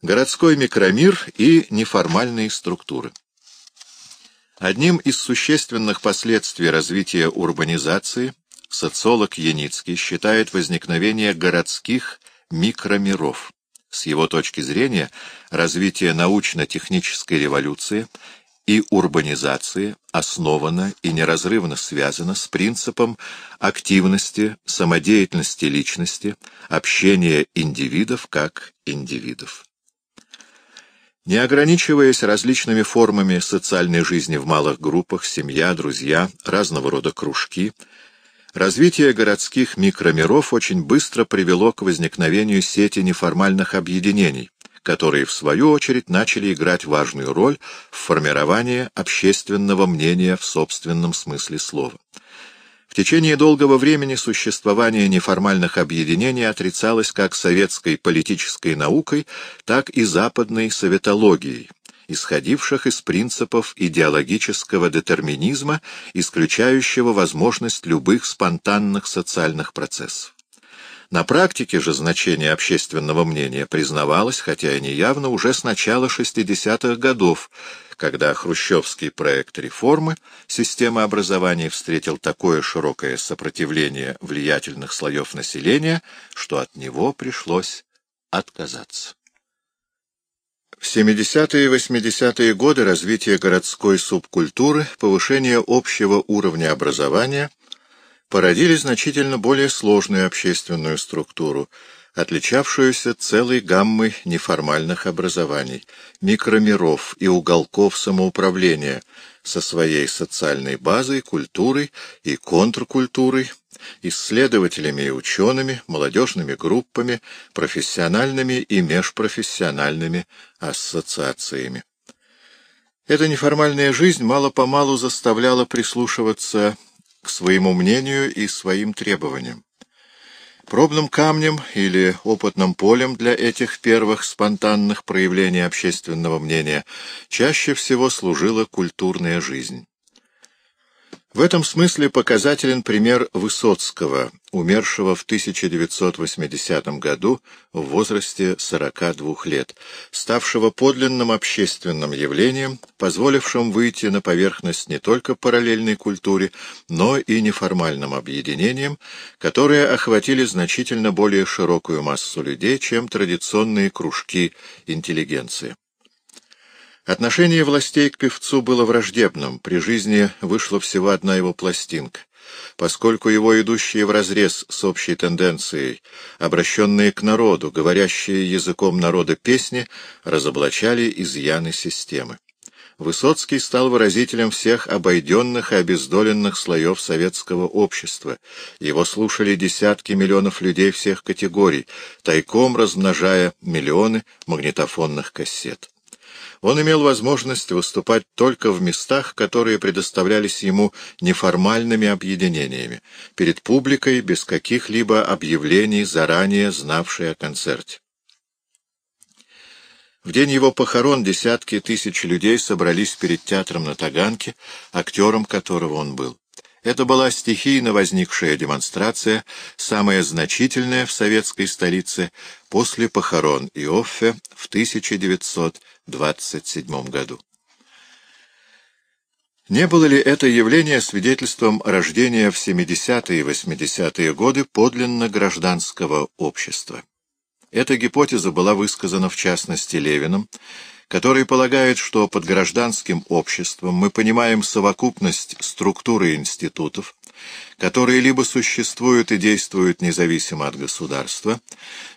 Городской микромир и неформальные структуры. Одним из существенных последствий развития урбанизации социолог Яницкий считает возникновение городских микромиров. С его точки зрения, развитие научно-технической революции и урбанизации основано и неразрывно связано с принципом активности, самодеятельности личности, общения индивидов как индивидов. Не ограничиваясь различными формами социальной жизни в малых группах, семья, друзья, разного рода кружки, развитие городских микромиров очень быстро привело к возникновению сети неформальных объединений, которые, в свою очередь, начали играть важную роль в формировании общественного мнения в собственном смысле слова. В течение долгого времени существование неформальных объединений отрицалось как советской политической наукой, так и западной советологией, исходивших из принципов идеологического детерминизма, исключающего возможность любых спонтанных социальных процессов. На практике же значение общественного мнения признавалось, хотя и неявно, уже с начала 60-х годов, когда хрущевский проект реформы системы образования встретил такое широкое сопротивление влиятельных слоев населения, что от него пришлось отказаться. В 70-е и 80-е годы развитие городской субкультуры, повышение общего уровня образования породили значительно более сложную общественную структуру, отличавшуюся целой гаммой неформальных образований, микромиров и уголков самоуправления со своей социальной базой, культурой и контркультурой, исследователями и учеными, молодежными группами, профессиональными и межпрофессиональными ассоциациями. Эта неформальная жизнь мало-помалу заставляла прислушиваться своему мнению и своим требованиям. Пробным камнем или опытным полем для этих первых спонтанных проявлений общественного мнения чаще всего служила культурная жизнь. В этом смысле показателен пример Высоцкого, умершего в 1980 году в возрасте 42 лет, ставшего подлинным общественным явлением, позволившим выйти на поверхность не только параллельной культуре, но и неформальным объединениям, которые охватили значительно более широкую массу людей, чем традиционные кружки интеллигенции. Отношение властей к певцу было враждебным, при жизни вышла всего одна его пластинка. Поскольку его идущие вразрез с общей тенденцией, обращенные к народу, говорящие языком народа песни, разоблачали изъяны системы. Высоцкий стал выразителем всех обойденных и обездоленных слоев советского общества. Его слушали десятки миллионов людей всех категорий, тайком размножая миллионы магнитофонных кассет. Он имел возможность выступать только в местах, которые предоставлялись ему неформальными объединениями, перед публикой без каких-либо объявлений, заранее знавшей о концерте. В день его похорон десятки тысяч людей собрались перед театром на Таганке, актером которого он был. Это была стихийно возникшая демонстрация, самая значительная в советской столице после похорон Иоффе в 1927 году. Не было ли это явление свидетельством рождения в 70-е и 80-е годы подлинно гражданского общества? Эта гипотеза была высказана в частности Левиным, который полагает, что под гражданским обществом мы понимаем совокупность структуры институтов, которые либо существуют и действуют независимо от государства,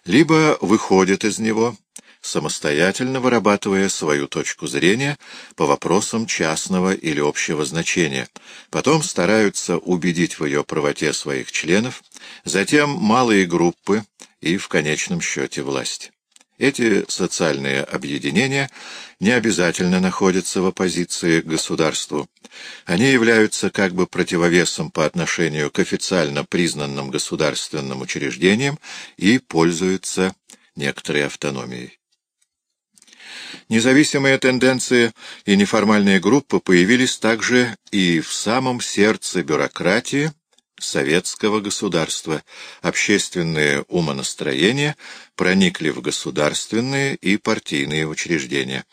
либо выходят из него, самостоятельно вырабатывая свою точку зрения по вопросам частного или общего значения, потом стараются убедить в ее правоте своих членов, затем малые группы и, в конечном счете, власть. Эти социальные объединения не обязательно находятся в оппозиции к государству. Они являются как бы противовесом по отношению к официально признанным государственным учреждениям и пользуются некоторой автономией. Независимые тенденции и неформальные группы появились также и в самом сердце бюрократии, советского государства, общественные умонастроения проникли в государственные и партийные учреждения.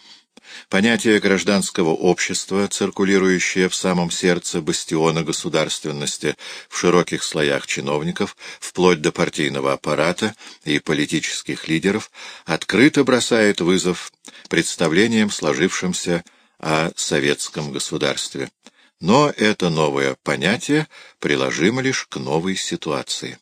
Понятие гражданского общества, циркулирующее в самом сердце бастиона государственности, в широких слоях чиновников, вплоть до партийного аппарата и политических лидеров, открыто бросает вызов представлениям, сложившимся о советском государстве. Но это новое понятие приложимо лишь к новой ситуации.